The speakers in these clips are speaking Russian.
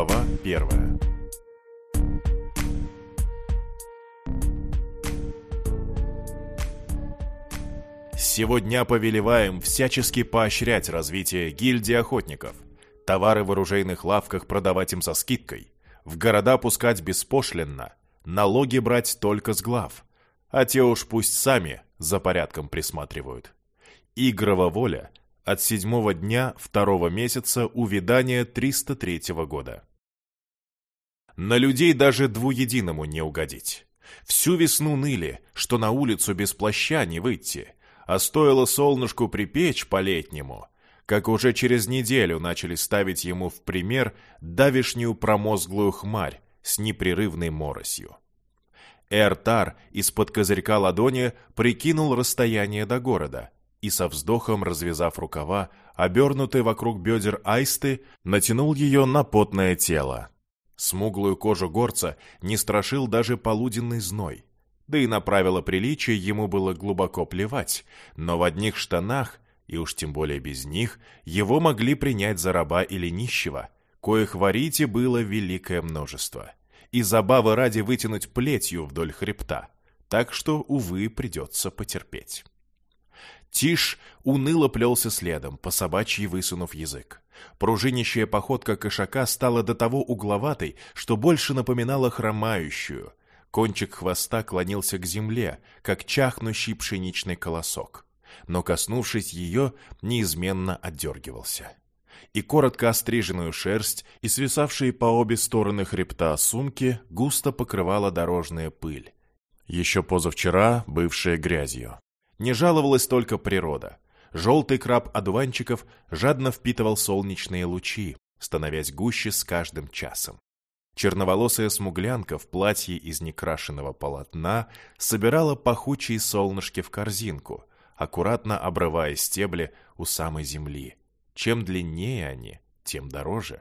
Глава первая. Сегодня повелеваем всячески поощрять развитие гильдии охотников, товары в оружейных лавках продавать им со скидкой, в города пускать беспошлинно, налоги брать только с глав, а те уж пусть сами за порядком присматривают. Игрова воля. От седьмого дня второго месяца увядания 303 года. На людей даже двуединому не угодить. Всю весну ныли, что на улицу без плаща не выйти, а стоило солнышку припечь по-летнему, как уже через неделю начали ставить ему в пример давишнюю промозглую хмарь с непрерывной моросью. Эртар из-под козырька ладони прикинул расстояние до города и со вздохом, развязав рукава, обернутый вокруг бедер аисты, натянул ее на потное тело. Смуглую кожу горца не страшил даже полуденный зной. Да и на правила приличия ему было глубоко плевать, но в одних штанах, и уж тем более без них, его могли принять за раба или нищего, коих в Арите было великое множество. И забавы ради вытянуть плетью вдоль хребта, так что, увы, придется потерпеть. Тиш уныло плелся следом, по собачьи высунув язык. Пружинищая походка кошака стала до того угловатой, что больше напоминала хромающую. Кончик хвоста клонился к земле, как чахнущий пшеничный колосок. Но, коснувшись ее, неизменно отдергивался. И коротко остриженную шерсть и свисавшие по обе стороны хребта сумки густо покрывала дорожная пыль, еще позавчера бывшая грязью. Не жаловалась только природа. Желтый краб одуванчиков жадно впитывал солнечные лучи, становясь гуще с каждым часом. Черноволосая смуглянка в платье из некрашенного полотна собирала пахучие солнышки в корзинку, аккуратно обрывая стебли у самой земли. Чем длиннее они, тем дороже.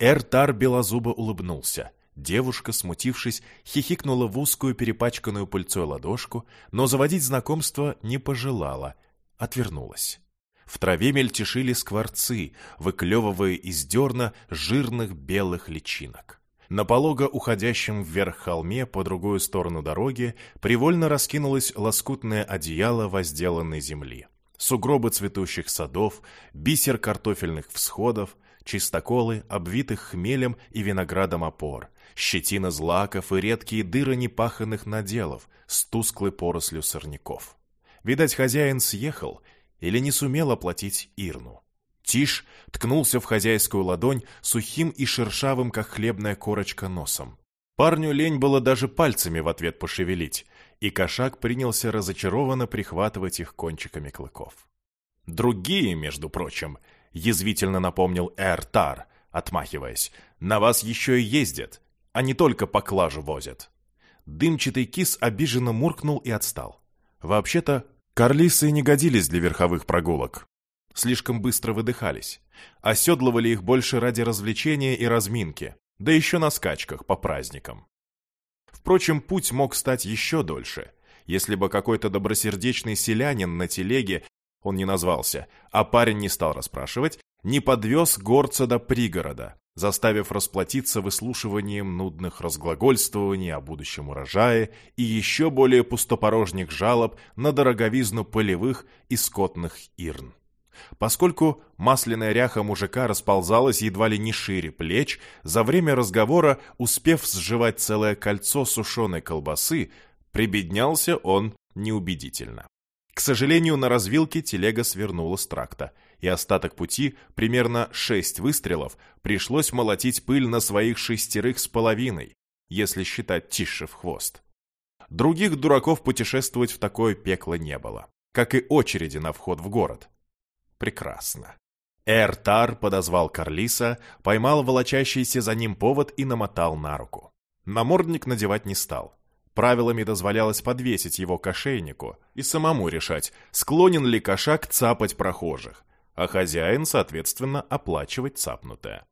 Эртар белозубо улыбнулся. Девушка, смутившись, хихикнула в узкую перепачканную пыльцой ладошку, но заводить знакомство не пожелала, отвернулась. В траве мельтешили скворцы, выклевывая из дерна жирных белых личинок. На полого уходящем вверх холме по другую сторону дороги привольно раскинулось лоскутное одеяло возделанной земли. Сугробы цветущих садов, бисер картофельных всходов, чистоколы, обвитых хмелем и виноградом опор, щетина злаков и редкие дыры непаханных наделов с тусклой порослью сорняков. Видать, хозяин съехал или не сумел оплатить Ирну. Тиш ткнулся в хозяйскую ладонь сухим и шершавым, как хлебная корочка, носом. Парню лень было даже пальцами в ответ пошевелить, и кошак принялся разочарованно прихватывать их кончиками клыков. Другие, между прочим, язвительно напомнил Эртар, отмахиваясь, на вас еще и ездят, а не только поклажу возят. Дымчатый кис обиженно муркнул и отстал. Вообще-то, карлисы не годились для верховых прогулок. Слишком быстро выдыхались. Оседлывали их больше ради развлечения и разминки, да еще на скачках по праздникам. Впрочем, путь мог стать еще дольше, если бы какой-то добросердечный селянин на телеге, он не назвался, а парень не стал расспрашивать, не подвез горца до пригорода, заставив расплатиться выслушиванием нудных разглагольствований о будущем урожае и еще более пустопорожних жалоб на дороговизну полевых и скотных ирн. Поскольку масляная ряха мужика расползалась едва ли не шире плеч, за время разговора, успев сживать целое кольцо сушеной колбасы, прибеднялся он неубедительно. К сожалению, на развилке телега свернула с тракта, и остаток пути, примерно шесть выстрелов, пришлось молотить пыль на своих шестерых с половиной, если считать тише в хвост. Других дураков путешествовать в такое пекло не было, как и очереди на вход в город. Прекрасно. Эртар подозвал Карлиса, поймал волочащийся за ним повод и намотал на руку. Намордник надевать не стал. Правилами дозволялось подвесить его к ошейнику и самому решать, склонен ли кошак цапать прохожих, а хозяин, соответственно, оплачивать цапнутое.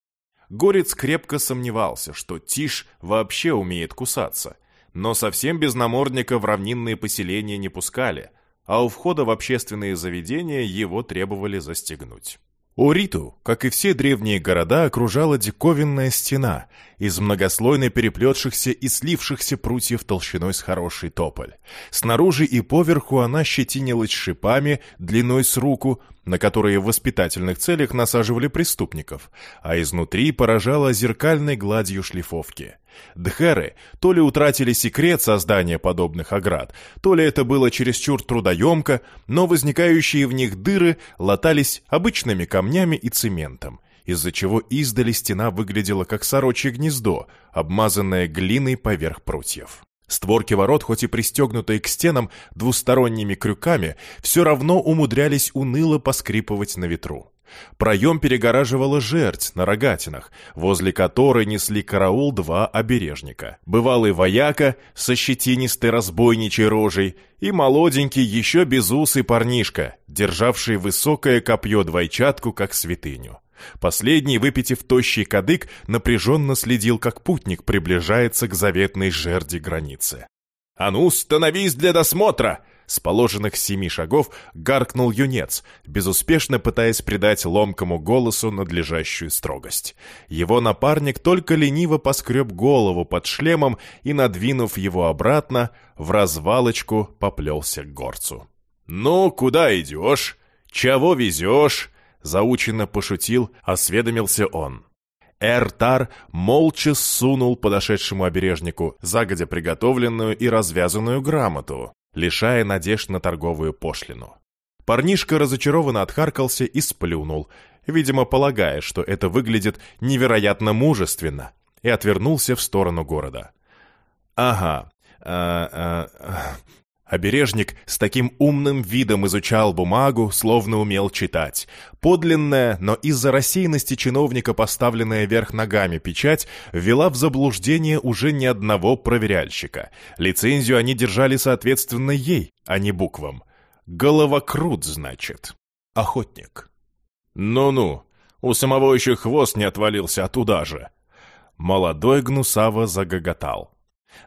Горец крепко сомневался, что Тиш вообще умеет кусаться, но совсем без намордника в равнинные поселения не пускали, а у входа в общественные заведения его требовали застегнуть. Ориту, как и все древние города, окружала диковинная стена из многослойно переплетшихся и слившихся прутьев толщиной с хороший тополь. Снаружи и поверху она щетинилась шипами длиной с руку, на которые в воспитательных целях насаживали преступников, а изнутри поражала зеркальной гладью шлифовки. Дхеры то ли утратили секрет создания подобных оград, то ли это было чересчур трудоемко, но возникающие в них дыры латались обычными камнями и цементом, из-за чего издали стена выглядела как сорочье гнездо, обмазанное глиной поверх прутьев. Створки ворот, хоть и пристегнутые к стенам двусторонними крюками, все равно умудрялись уныло поскрипывать на ветру. Проем перегораживала жерть на рогатинах, возле которой несли караул два обережника. Бывалый вояка со щетинистой разбойничей рожей и молоденький еще безусый парнишка, державший высокое копье-двойчатку как святыню. Последний, выпитив тощий кадык, напряженно следил, как путник приближается к заветной жерди границы. «А ну, становись для досмотра!» С положенных семи шагов гаркнул юнец, безуспешно пытаясь придать ломкому голосу надлежащую строгость. Его напарник только лениво поскреб голову под шлемом и, надвинув его обратно, в развалочку поплелся к горцу. «Ну, куда идешь? Чего везешь?» Заученно пошутил, осведомился он. Эртар молча сунул подошедшему обережнику загодя приготовленную и развязанную грамоту, лишая надежд на торговую пошлину. Парнишка разочарованно отхаркался и сплюнул, видимо, полагая, что это выглядит невероятно мужественно, и отвернулся в сторону города. «Ага, а, а, Обережник с таким умным видом изучал бумагу, словно умел читать. Подлинная, но из-за рассеянности чиновника поставленная вверх ногами печать ввела в заблуждение уже ни одного проверяльщика. Лицензию они держали соответственно ей, а не буквам. Головокрут, значит. Охотник. Ну-ну, у самого еще хвост не отвалился, а туда же. Молодой Гнусава загоготал.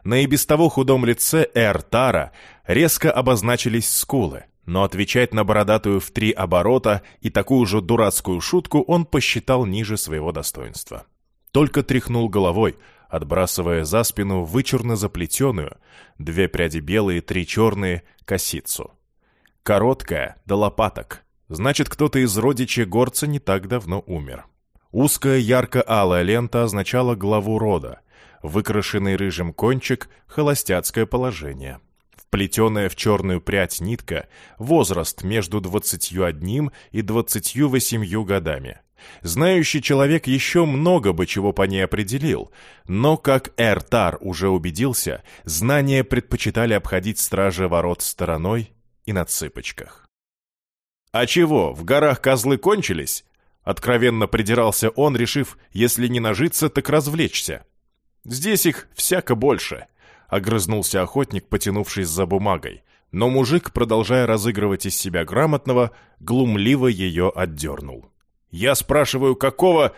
На и без того худом лице Эртара резко обозначились скулы, но отвечать на бородатую в три оборота и такую же дурацкую шутку он посчитал ниже своего достоинства. Только тряхнул головой, отбрасывая за спину вычурно заплетенную, две пряди белые, три черные, косицу. Короткая, до лопаток. Значит, кто-то из родичей горца не так давно умер. Узкая ярко-алая лента означала главу рода, выкрашенный рыжим кончик — холостяцкое положение. Вплетенная в черную прядь нитка — возраст между двадцатью одним и двадцатью восемью годами. Знающий человек еще много бы чего по ней определил, но, как Эртар уже убедился, знания предпочитали обходить стражи ворот стороной и на цыпочках. «А чего, в горах козлы кончились?» Откровенно придирался он, решив, если не нажиться, так развлечься. Здесь их всяко больше», — огрызнулся охотник, потянувшись за бумагой. Но мужик, продолжая разыгрывать из себя грамотного, глумливо ее отдернул. «Я спрашиваю, какого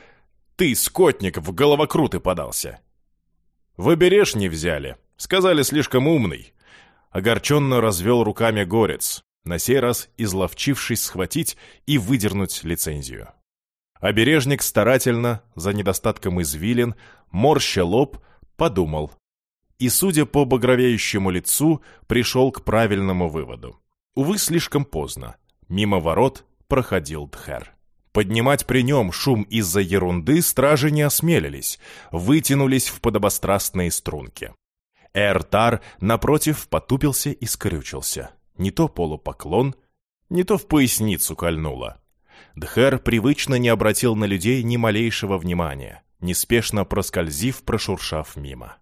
ты, скотник, в головокруты подался?» «В не взяли. Сказали, слишком умный». Огорченно развел руками горец, на сей раз изловчившись схватить и выдернуть лицензию. Обережник старательно, за недостатком извилин, морща лоб, подумал. И, судя по багровеющему лицу, пришел к правильному выводу. Увы, слишком поздно. Мимо ворот проходил Дхер. Поднимать при нем шум из-за ерунды стражи не осмелились, вытянулись в подобострастные струнки. Эртар, напротив, потупился и скрючился. Не то полупоклон, не то в поясницу кольнуло. Дхер привычно не обратил на людей ни малейшего внимания, неспешно проскользив, прошуршав мимо.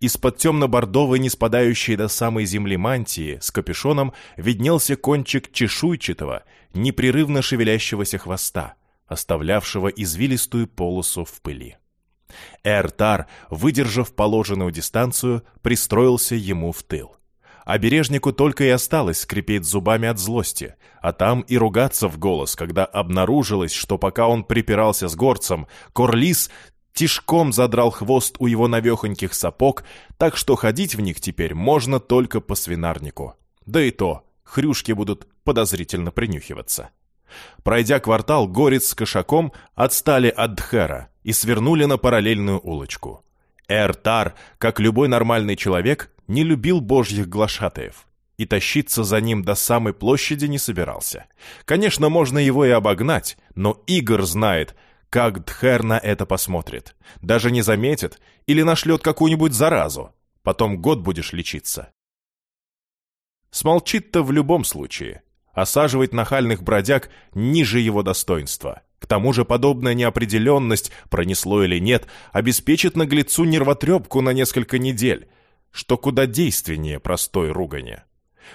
Из-под темно-бордовой, не спадающей до самой земли мантии, с капюшоном виднелся кончик чешуйчатого, непрерывно шевелящегося хвоста, оставлявшего извилистую полосу в пыли. Эртар, выдержав положенную дистанцию, пристроился ему в тыл. Обережнику только и осталось скрипеть зубами от злости, а там и ругаться в голос, когда обнаружилось, что пока он припирался с горцем, Корлис тишком задрал хвост у его навехоньких сапог, так что ходить в них теперь можно только по свинарнику. Да и то, хрюшки будут подозрительно принюхиваться. Пройдя квартал, Горец с Кошаком отстали от Дхера и свернули на параллельную улочку. Эртар, как любой нормальный человек, не любил божьих глашатаев и тащиться за ним до самой площади не собирался. Конечно, можно его и обогнать, но Игорь знает, как Дхер на это посмотрит. Даже не заметит или нашлет какую-нибудь заразу. Потом год будешь лечиться. Смолчит-то в любом случае. Осаживать нахальных бродяг ниже его достоинства. К тому же подобная неопределенность, пронесло или нет, обеспечит наглецу нервотрепку на несколько недель, что куда действеннее простой ругани.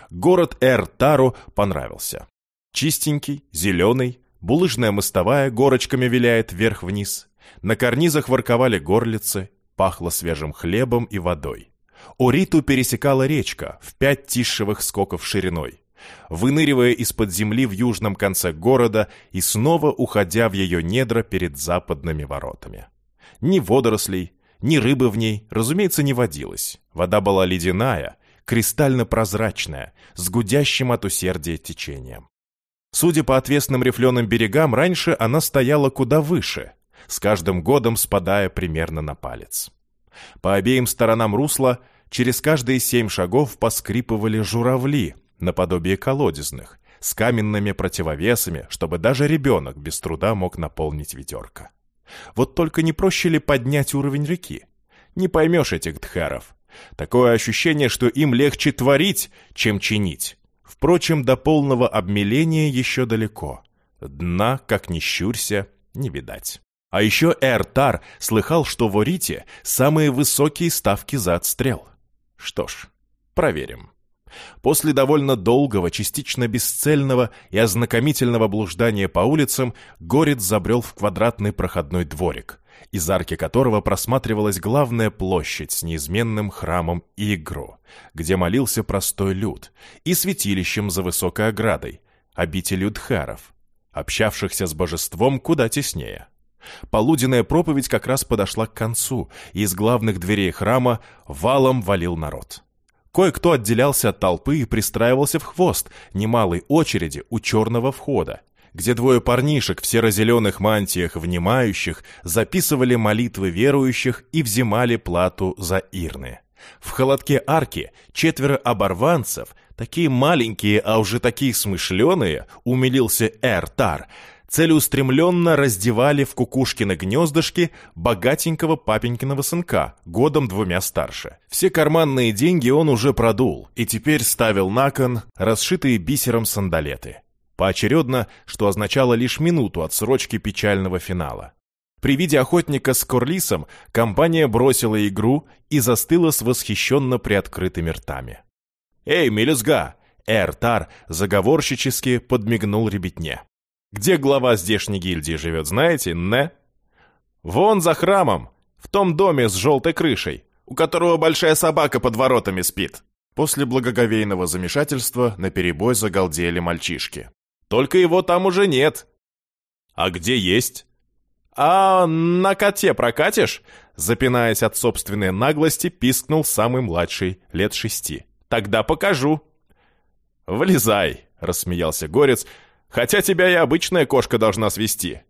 Город Эр-Тару понравился. Чистенький, зеленый, булыжная мостовая горочками виляет вверх-вниз. На карнизах ворковали горлицы, пахло свежим хлебом и водой. Ориту пересекала речка в пять тишевых скоков шириной, выныривая из-под земли в южном конце города и снова уходя в ее недра перед западными воротами. Ни водорослей, ни рыбы в ней, разумеется, не водилось. Вода была ледяная, кристально-прозрачная, с гудящим от усердия течением. Судя по отвесным рифленым берегам, раньше она стояла куда выше, с каждым годом спадая примерно на палец. По обеим сторонам русла через каждые семь шагов поскрипывали журавли, наподобие колодезных, с каменными противовесами, чтобы даже ребенок без труда мог наполнить ведерко. Вот только не проще ли поднять уровень реки? Не поймешь этих дхаров. Такое ощущение, что им легче творить, чем чинить. Впрочем, до полного обмеления еще далеко. Дна, как ни щурься, не видать. А еще Эртар слыхал, что в Орите самые высокие ставки за отстрел. Что ж, проверим. После довольно долгого, частично бесцельного и ознакомительного блуждания по улицам, Горец забрел в квадратный проходной дворик, из арки которого просматривалась главная площадь с неизменным храмом Игру, где молился простой люд, и святилищем за высокой оградой, обителью дхаров, общавшихся с божеством куда теснее. Полуденная проповедь как раз подошла к концу, и из главных дверей храма валом валил народ. Кое-кто отделялся от толпы и пристраивался в хвост немалой очереди у черного входа, где двое парнишек в серо-зеленых мантиях внимающих записывали молитвы верующих и взимали плату за ирны. В холодке арки четверо оборванцев, такие маленькие, а уже такие смышленые, умилился Эр-Тар, целеустремленно раздевали в кукушкины гнездышки богатенького папенькиного сынка, годом двумя старше. Все карманные деньги он уже продул и теперь ставил на кон расшитые бисером сандалеты. Поочередно, что означало лишь минуту отсрочки печального финала. При виде охотника с Корлисом компания бросила игру и застыла с восхищенно приоткрытыми ртами. «Эй, мелюзга!» Эртар заговорщически подмигнул ребятне. Где глава здешней гильдии живет, знаете, не? Вон за храмом, в том доме с желтой крышей, у которого большая собака под воротами спит. После благоговейного замешательства на перебой загалдели мальчишки. Только его там уже нет. А где есть? А на коте прокатишь? Запинаясь от собственной наглости, пискнул самый младший, лет шести. Тогда покажу. «Влезай!» — рассмеялся Горец, Хотя тебя и обычная кошка должна свести».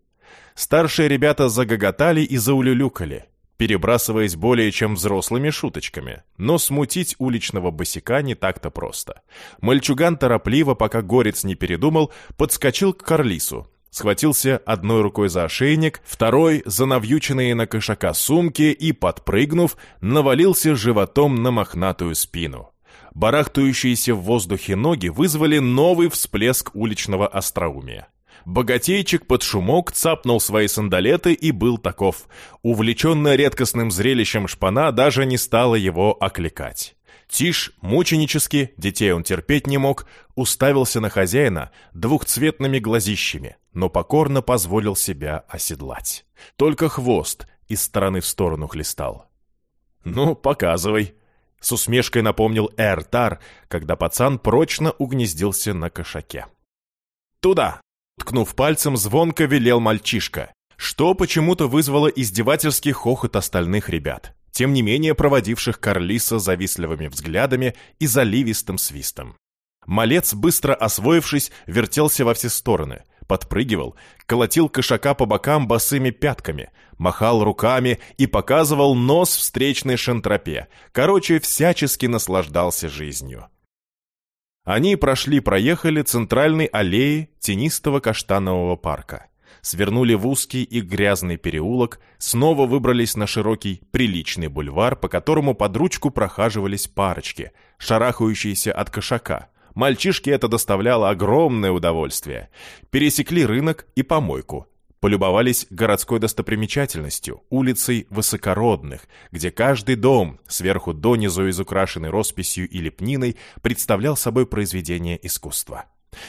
Старшие ребята загоготали и заулюлюкали, перебрасываясь более чем взрослыми шуточками. Но смутить уличного босика не так-то просто. Мальчуган торопливо, пока горец не передумал, подскочил к Карлису, схватился одной рукой за ошейник, второй — за навьюченные на кошака сумки и, подпрыгнув, навалился животом на мохнатую спину барахтающиеся в воздухе ноги вызвали новый всплеск уличного остроумия. Богатейчик под шумок цапнул свои сандалеты и был таков. Увлеченная редкостным зрелищем шпана даже не стала его окликать. Тиш, мученически, детей он терпеть не мог, уставился на хозяина двухцветными глазищами, но покорно позволил себя оседлать. Только хвост из стороны в сторону хлестал. «Ну, показывай», с усмешкой напомнил Эртар, когда пацан прочно угнездился на кошаке. «Туда!» — ткнув пальцем, звонко велел мальчишка, что почему-то вызвало издевательский хохот остальных ребят, тем не менее проводивших Карлиса завистливыми взглядами и заливистым свистом. Малец, быстро освоившись, вертелся во все стороны, подпрыгивал, колотил кошака по бокам босыми пятками, махал руками и показывал нос встречной шантропе. Короче, всячески наслаждался жизнью. Они прошли-проехали центральной аллеи тенистого каштанового парка. Свернули в узкий и грязный переулок, снова выбрались на широкий, приличный бульвар, по которому под ручку прохаживались парочки, шарахающиеся от кошака. Мальчишке это доставляло огромное удовольствие. Пересекли рынок и помойку, полюбовались городской достопримечательностью, улицей высокородных, где каждый дом, сверху донизу изукрашенный росписью и лепниной, представлял собой произведение искусства.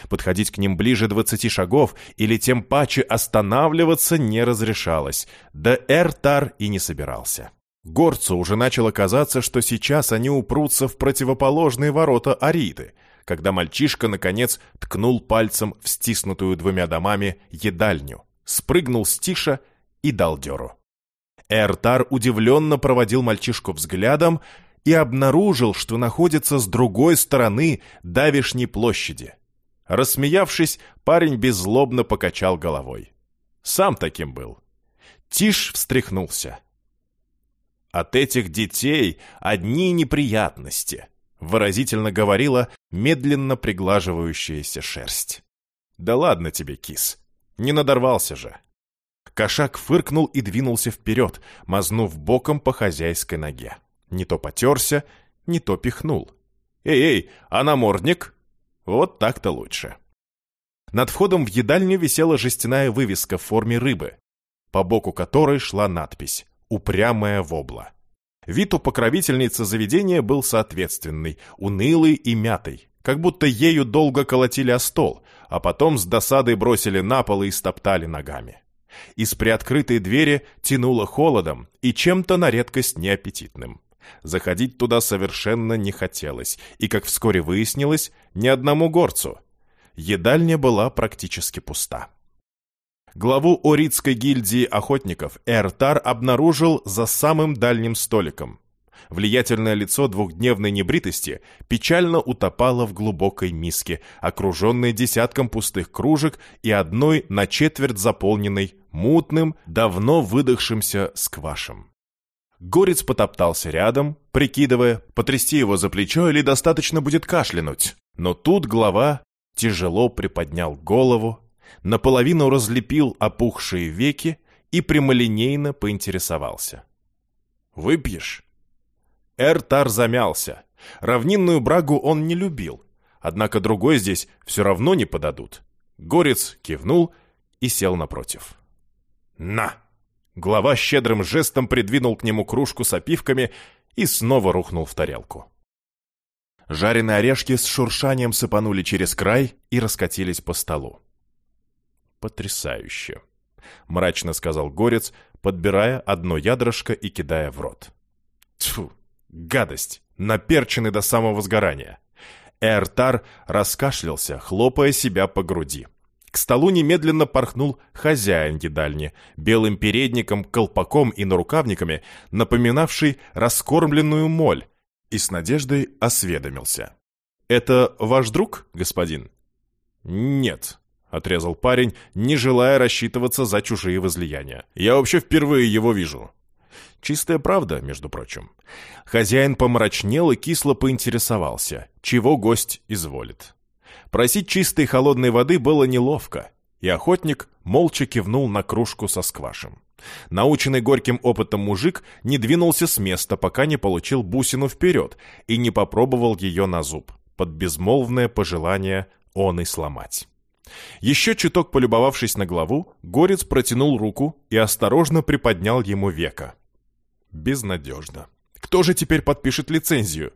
Подходить к ним ближе двадцати шагов или тем паче останавливаться не разрешалось, да Эртар и не собирался. Горцу уже начало казаться, что сейчас они упрутся в противоположные ворота Ариды, когда мальчишка, наконец, ткнул пальцем в стиснутую двумя домами едальню, спрыгнул с тиша и дал дёру. Эртар удивленно проводил мальчишку взглядом и обнаружил, что находится с другой стороны давишней площади. Рассмеявшись, парень беззлобно покачал головой. Сам таким был. Тиш встряхнулся. «От этих детей одни неприятности», — выразительно говорила медленно приглаживающаяся шерсть. «Да ладно тебе, кис, не надорвался же». Кошак фыркнул и двинулся вперед, мазнув боком по хозяйской ноге. Не то потерся, не то пихнул. «Эй-эй, а намордник?» Вот так-то лучше. Над входом в едальню висела жестяная вывеска в форме рыбы, по боку которой шла надпись «Упрямая вобла». Вид у покровительницы заведения был соответственный, унылый и мятый, как будто ею долго колотили о стол, а потом с досадой бросили на пол и стоптали ногами. Из приоткрытой двери тянуло холодом и чем-то на редкость неаппетитным. Заходить туда совершенно не хотелось, и, как вскоре выяснилось, ни одному горцу. Едальня была практически пуста. Главу Оритской гильдии охотников Эртар обнаружил за самым дальним столиком. Влиятельное лицо двухдневной небритости печально утопало в глубокой миске, окруженной десятком пустых кружек и одной на четверть заполненной мутным, давно выдохшимся сквашем. Горец потоптался рядом, прикидывая, потрясти его за плечо или достаточно будет кашлянуть. Но тут глава тяжело приподнял голову, наполовину разлепил опухшие веки и прямолинейно поинтересовался. «Выпьешь?» Эртар замялся. Равнинную брагу он не любил, однако другой здесь все равно не подадут. Горец кивнул и сел напротив. «На!» Глава щедрым жестом придвинул к нему кружку с опивками и снова рухнул в тарелку. Жареные орешки с шуршанием сыпанули через край и раскатились по столу. «Потрясающе!» — мрачно сказал Горец, подбирая одно ядрышко и кидая в рот. Тьфу, гадость! Наперченный до самого сгорания. Эртар раскашлялся, хлопая себя по груди. К столу немедленно порхнул хозяин едальни, белым передником, колпаком и нарукавниками, напоминавший раскормленную моль, и с надеждой осведомился. «Это ваш друг, господин?» «Нет», — отрезал парень, не желая рассчитываться за чужие возлияния. «Я вообще впервые его вижу». Чистая правда, между прочим. Хозяин помрачнел и кисло поинтересовался, чего гость изволит. Просить чистой холодной воды было неловко, и охотник молча кивнул на кружку со сквашем. Наученный горьким опытом мужик не двинулся с места, пока не получил бусину вперед и не попробовал ее на зуб, под безмолвное пожелание он и сломать. Еще чуток полюбовавшись на главу, горец протянул руку и осторожно приподнял ему века. Безнадежно. Кто же теперь подпишет лицензию?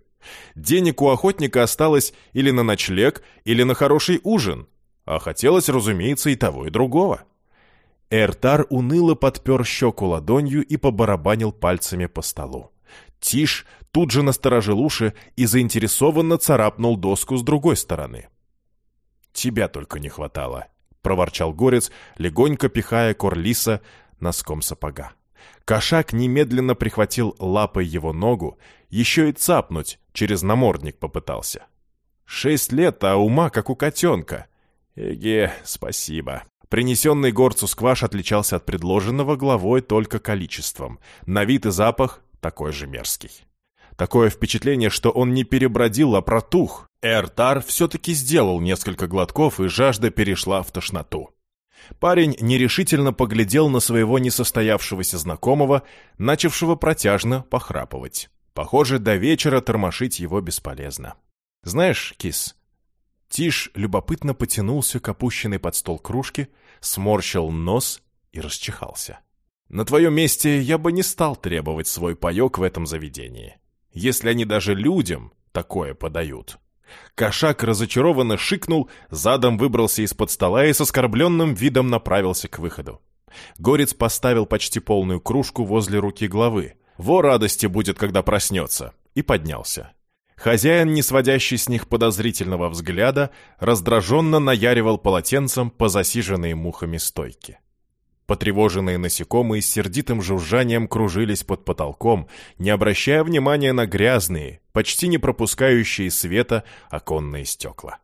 Денег у охотника осталось или на ночлег, или на хороший ужин. А хотелось, разумеется, и того, и другого. Эртар уныло подпер щеку ладонью и побарабанил пальцами по столу. Тиш тут же насторожил уши и заинтересованно царапнул доску с другой стороны. «Тебя только не хватало», — проворчал горец, легонько пихая Корлиса носком сапога. Кошак немедленно прихватил лапой его ногу, еще и цапнуть через намордник попытался. Шесть лет, а ума как у котенка. Эге, спасибо. Принесенный горцу скваш отличался от предложенного главой только количеством. На вид и запах такой же мерзкий. Такое впечатление, что он не перебродил, а протух. Эртар все-таки сделал несколько глотков, и жажда перешла в тошноту. Парень нерешительно поглядел на своего несостоявшегося знакомого, начавшего протяжно похрапывать. Похоже, до вечера тормошить его бесполезно. «Знаешь, кис...» Тиш любопытно потянулся к опущенной под стол кружке, сморщил нос и расчихался. «На твоем месте я бы не стал требовать свой паек в этом заведении, если они даже людям такое подают». Кошак разочарованно шикнул, задом выбрался из-под стола и с оскорбленным видом направился к выходу. Горец поставил почти полную кружку возле руки главы. Во радости будет, когда проснется. И поднялся. Хозяин, не сводящий с них подозрительного взгляда, раздраженно наяривал полотенцем по засиженной мухами стойке. Потревоженные насекомые с сердитым жужжанием кружились под потолком, не обращая внимания на грязные, почти не пропускающие света оконные стекла.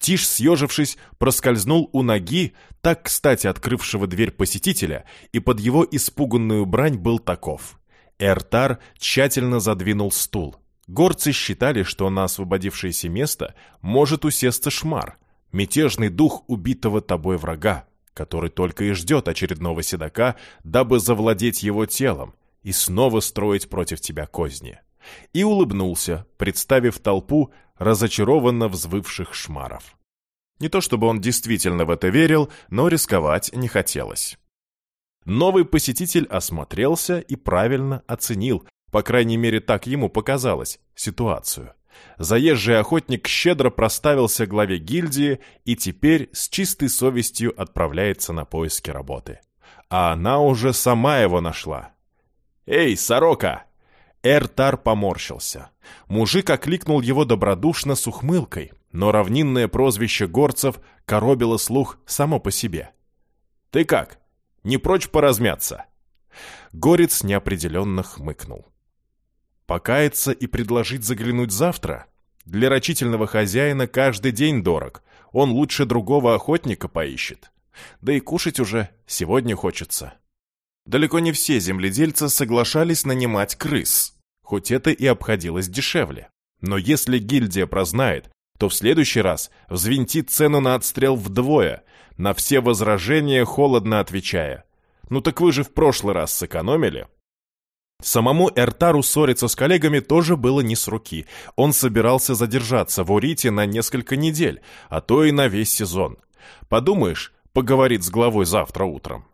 Тиш, съежившись, проскользнул у ноги, так кстати открывшего дверь посетителя, и под его испуганную брань был таков. Эртар тщательно задвинул стул. Горцы считали, что на освободившееся место может усесться шмар, мятежный дух убитого тобой врага, который только и ждет очередного седока, дабы завладеть его телом и снова строить против тебя козни. И улыбнулся, представив толпу разочарованно взвывших шмаров. Не то чтобы он действительно в это верил, но рисковать не хотелось. Новый посетитель осмотрелся и правильно оценил, по крайней мере так ему показалось, ситуацию. Заезжий охотник щедро проставился главе гильдии и теперь с чистой совестью отправляется на поиски работы. А она уже сама его нашла. «Эй, сорока!» Эртар поморщился. Мужик окликнул его добродушно с ухмылкой, но равнинное прозвище горцев коробило слух само по себе. «Ты как? Не прочь поразмяться?» Горец неопределенно хмыкнул. Покаяться и предложить заглянуть завтра? Для рачительного хозяина каждый день дорог. Он лучше другого охотника поищет. Да и кушать уже сегодня хочется. Далеко не все земледельцы соглашались нанимать крыс, хоть это и обходилось дешевле. Но если гильдия прознает, то в следующий раз взвинтит цену на отстрел вдвое, на все возражения холодно отвечая. «Ну так вы же в прошлый раз сэкономили, Самому Эртару ссориться с коллегами тоже было не с руки. Он собирался задержаться в Урите на несколько недель, а то и на весь сезон. Подумаешь, поговорит с главой завтра утром.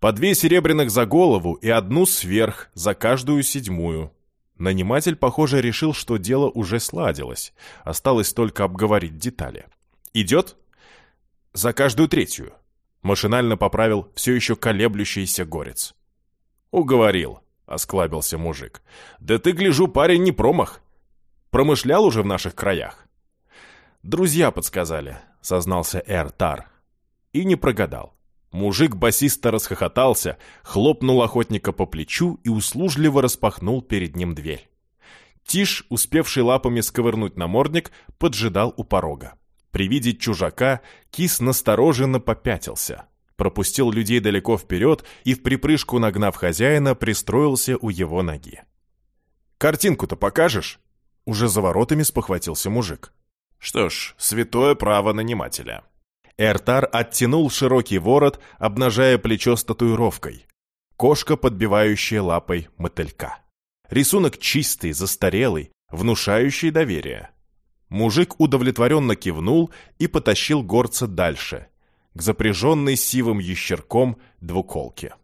По две серебряных за голову и одну сверх за каждую седьмую. Наниматель, похоже, решил, что дело уже сладилось. Осталось только обговорить детали. «Идет?» «За каждую третью», — машинально поправил все еще колеблющийся горец. «Уговорил», осклабился мужик. «Да ты, гляжу, парень не промах. Промышлял уже в наших краях?» «Друзья подсказали», — сознался Эр Тар. И не прогадал. Мужик басиста расхохотался, хлопнул охотника по плечу и услужливо распахнул перед ним дверь. Тиш, успевший лапами сковырнуть намордник, поджидал у порога. При виде чужака кис настороженно попятился пропустил людей далеко вперед и в припрыжку нагнав хозяина, пристроился у его ноги. «Картинку-то покажешь?» Уже за воротами спохватился мужик. Что ж, святое право нанимателя. Эртар оттянул широкий ворот, обнажая плечо с татуировкой. Кошка, подбивающая лапой мотылька. Рисунок чистый, застарелый, внушающий доверие. Мужик удовлетворенно кивнул и потащил горца дальше, к запряженной сивым ящерком двуколке.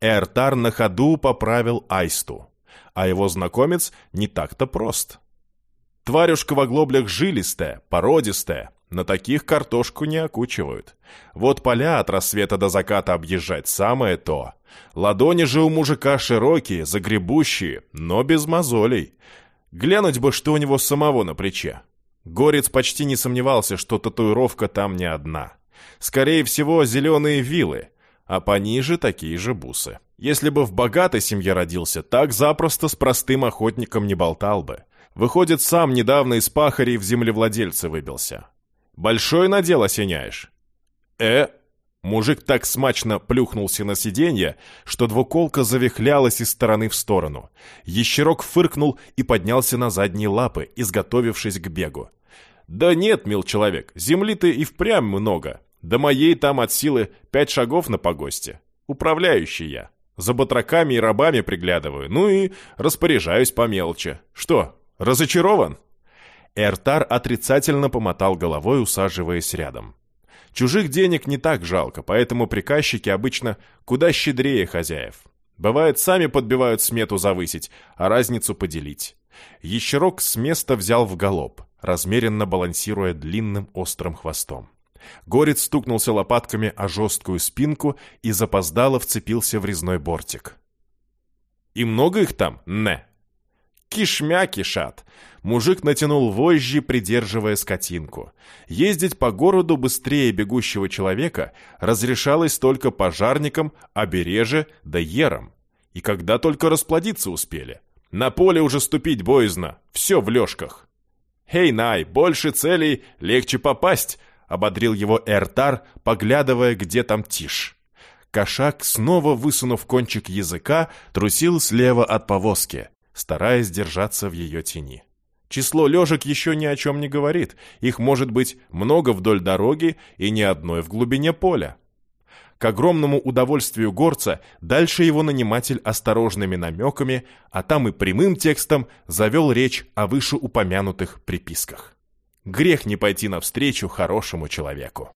Эртар на ходу поправил Айсту, а его знакомец не так-то прост. Тварюшка в оглоблях жилистая, породистая, на таких картошку не окучивают. Вот поля от рассвета до заката объезжать самое то. Ладони же у мужика широкие, загребущие, но без мозолей. Глянуть бы, что у него самого на плече. Горец почти не сомневался, что татуировка там не одна. Скорее всего, зеленые вилы, а пониже такие же бусы. Если бы в богатой семье родился, так запросто с простым охотником не болтал бы. Выходит, сам недавно из пахарей в землевладельцы выбился. Большой надел осеняешь? Э, Мужик так смачно плюхнулся на сиденье, что двуколка завихлялась из стороны в сторону. Ящерок фыркнул и поднялся на задние лапы, изготовившись к бегу. «Да нет, мил человек, земли-то и впрямь много. До моей там от силы пять шагов на погосте. Управляющий я. За батраками и рабами приглядываю, ну и распоряжаюсь по мелочи. Что, разочарован?» Эртар отрицательно помотал головой, усаживаясь рядом. Чужих денег не так жалко, поэтому приказчики обычно куда щедрее хозяев. Бывает, сами подбивают смету завысить, а разницу поделить. Ящерок с места взял в галоп, размеренно балансируя длинным острым хвостом. Горец стукнулся лопатками о жесткую спинку и запоздало вцепился в резной бортик. «И много их там, не?» Кишмя кишат. Мужик натянул вожжи, придерживая скотинку. Ездить по городу быстрее бегущего человека разрешалось только пожарникам, обереже да ерам. И когда только расплодиться успели. На поле уже ступить боязно, все в лёжках. «Хей, Най, больше целей, легче попасть!» — ободрил его Эртар, поглядывая, где там тишь. Кошак, снова высунув кончик языка, трусил слева от повозки стараясь держаться в ее тени. Число лежек еще ни о чем не говорит, их может быть много вдоль дороги и ни одной в глубине поля. К огромному удовольствию горца дальше его наниматель осторожными намеками, а там и прямым текстом завел речь о вышеупомянутых приписках. Грех не пойти навстречу хорошему человеку.